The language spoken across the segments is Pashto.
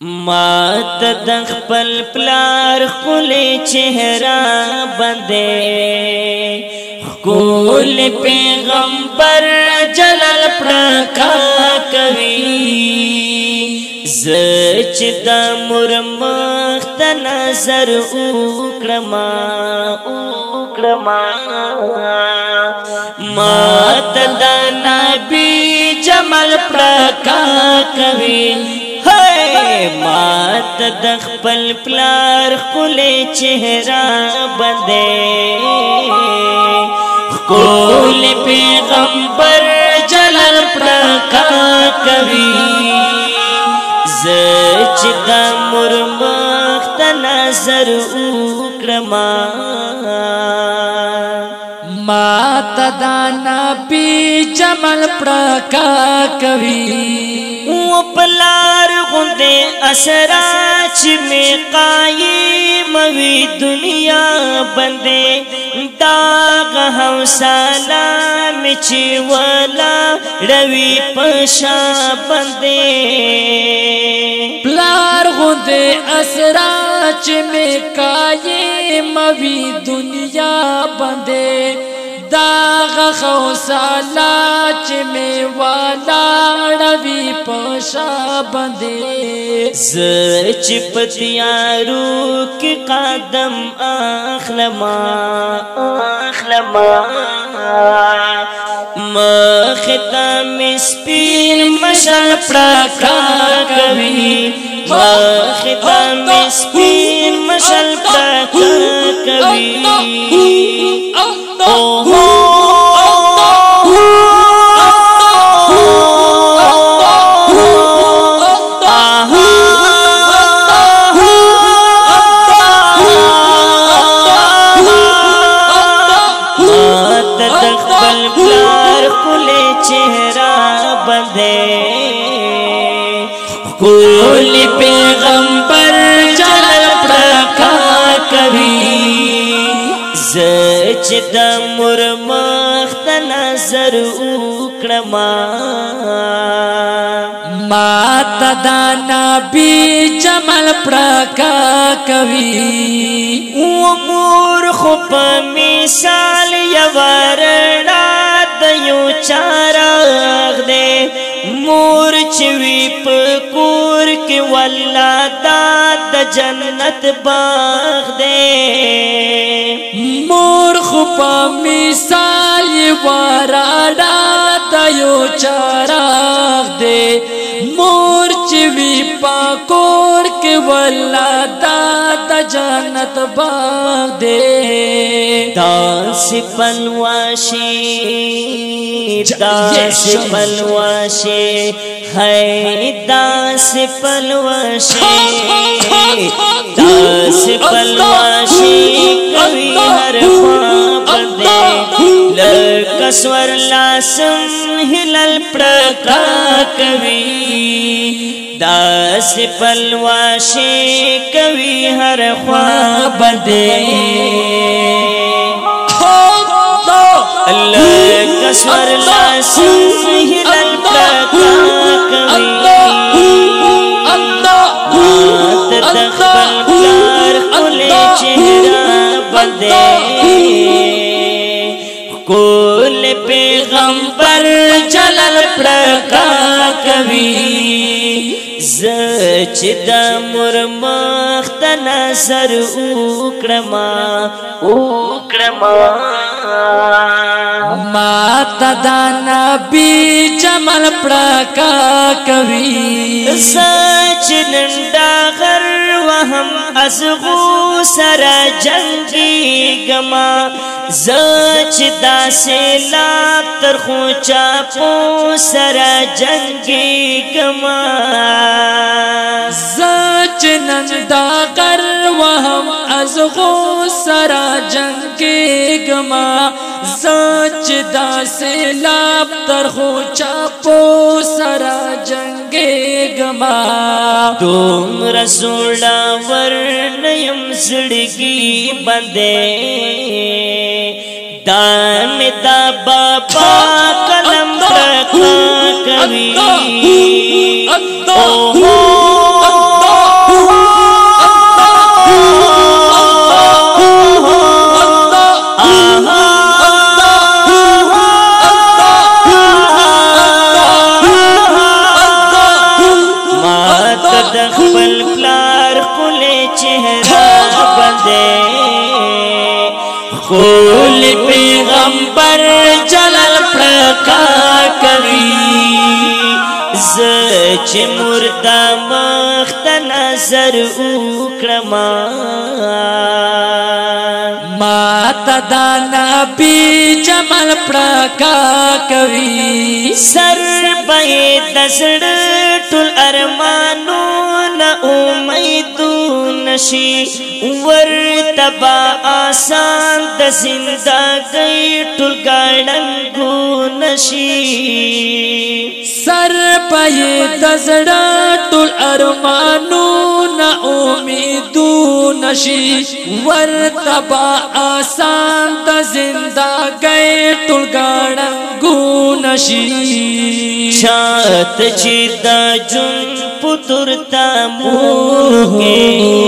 ما د خپل پلار خپل چهره باندې خپل پیغمبر جلال پرکا کوي زچ د مرمخ د نظر وکړما وکړما ما د نبی جمال پرکا کوي ما د خپل پلار خپلې چهره باندې خپل پیغمبر جلل پرکا کوي زچ د مر مخت نظر وکړما ما تدانا پی جمل پرکا کوي و پلار غو اسرا چې می قایم وی دنیا باندې دا غوساله می چې ولا روي پشا باندې پلار غوندې اسرا چې می قایم وی دنیا باندې دا غوسالا چې می ولاړ وی پښا باندې ز چې پتیارو کې قدم اخلما اخلما مخته می سپین مشل پړکا کوي مخته می سپین مشل پړکا کوي چې د مور مخ ته نظر وکړم ما تدا نبی جمل پرکا کوي او مور خو په مثال یورنا د یو چارغ دې مور چې وی په کې والله دا د جنت باغ دی مور خو په مثال وارا دا یو چراغ دی مور چې وی پاکور کې والله دا د جنت باغ دی دا سپلواشي دا سپلواشي ہے داس پلوشی داس پلوشی کوي هر خواب دې لکسور لاسم هلل پړکا کوي داس پلوشی کوي هر خواب دې چې د مرمخ د نظر وکړما وکړما ما تدا نبی جمل پړه کا کوي سچ نن دا غر وهم ازغو سر جنگی گما زچ دا سیلاب ترخو چاپو سر جنگی گما زچ نندا کر وهم ازغو سر جنگی گما چا چدا سے لاب تر ہو چاپو سرا جنگے گما دوم رسولا ور نیم زڑگی بندے دان دا بابا کلم رکھا کوي چهره بندے خول پیغمبر جلل پڑکا کوي ز چې مردا مخت نظر وکړما ما تدا نبی جمل پڑکا کوي سر به دسړ ټول ارمانو نشی عمر تبا آسان د زندګی ټول ګړنګ کو نشی سر پي دزړه ټول ارمانو نا امیدو نشی ور تبا آسان د زندګی ټول ګړنګ کو نشی چات چې د جون پوتور تا مو کې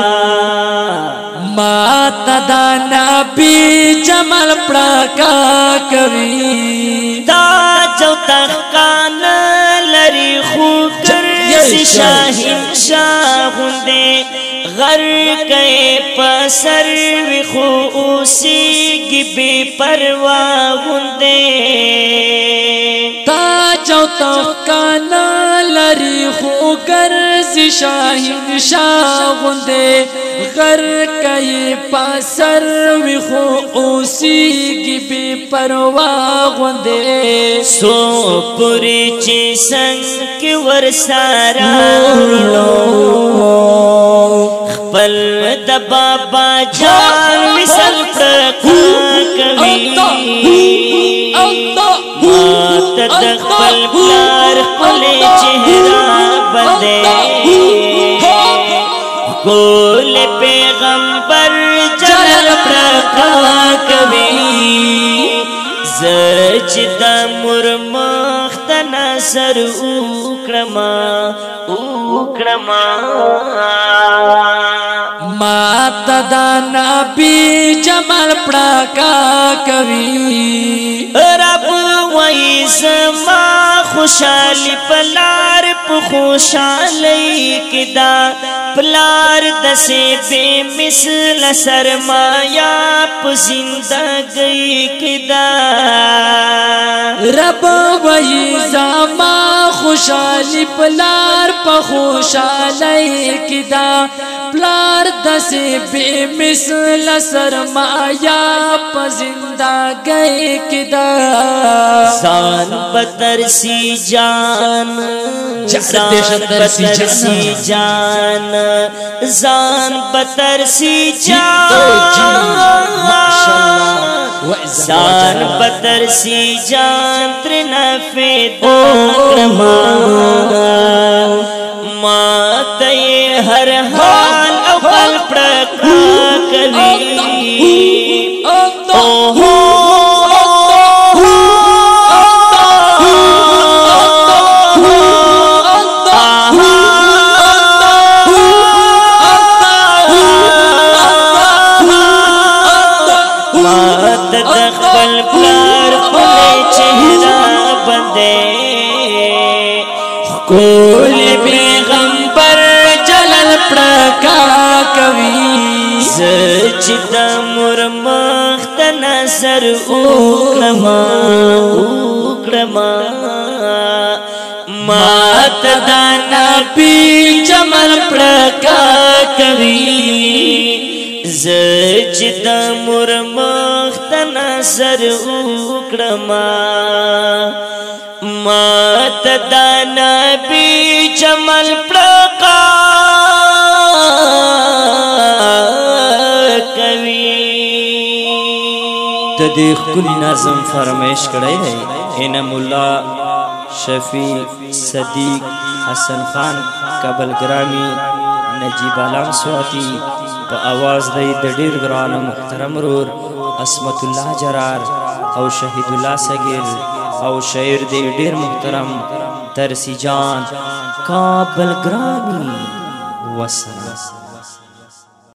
ددا نبی جمل پړکا کوي دا چوتخ کان لري خو کرسی شاهین شاهوندې غر کئ پسر وی خو اوسی کی بے پروا ہوندے تا چوتا کانا لری خو گر سی شاہین شاہ ہوندے غر کئی پاسر وی خو اوسی گی بی پروا غوندے سو پوری چی سنگ کی ور سارا لو خپل د بابا جان مثل پرکوي مات د خپل پلار خپل چهره بندې کو پیغمبر جلال پرکا کوي زچ د مور مخت نظر وکړما وکړما ما تدا نبی جمال پرکا کوي رب وای سما خوشالي پلار په خوشالي کدا پلار دسی بے مثل سرمایا پا زندگی کدا رب وی زمان خوشالی پلار پا خوشالی کدا پلار دسی بی مثل سرمایا پا زندہ گئی کدا زان پتر سی جان زان پتر جی، جی، سی جان زان پتر سی جان زان پتر سی جان ترنا فیدان کرمان Oh. ټول پیغمبر جلل پړکا کوي سجد مرمخ ته نظر وکړما وکړما مات دانا پی چمن پړکا کوي سجد مرمخ ته نظر وکړما تدا نبی جمل پلقا کوي تدې خولي نظم فرمایش کړی دی انم الله شفیع صدیق حسن خان کابل گرامی نجیب علام سواتی په आवाज دی د ډیر ګران محترم رور اسمت الله جرار او شهید الله سګیل او شعر دی ډیر محترم ترسی جان کابل ګرامي وسلام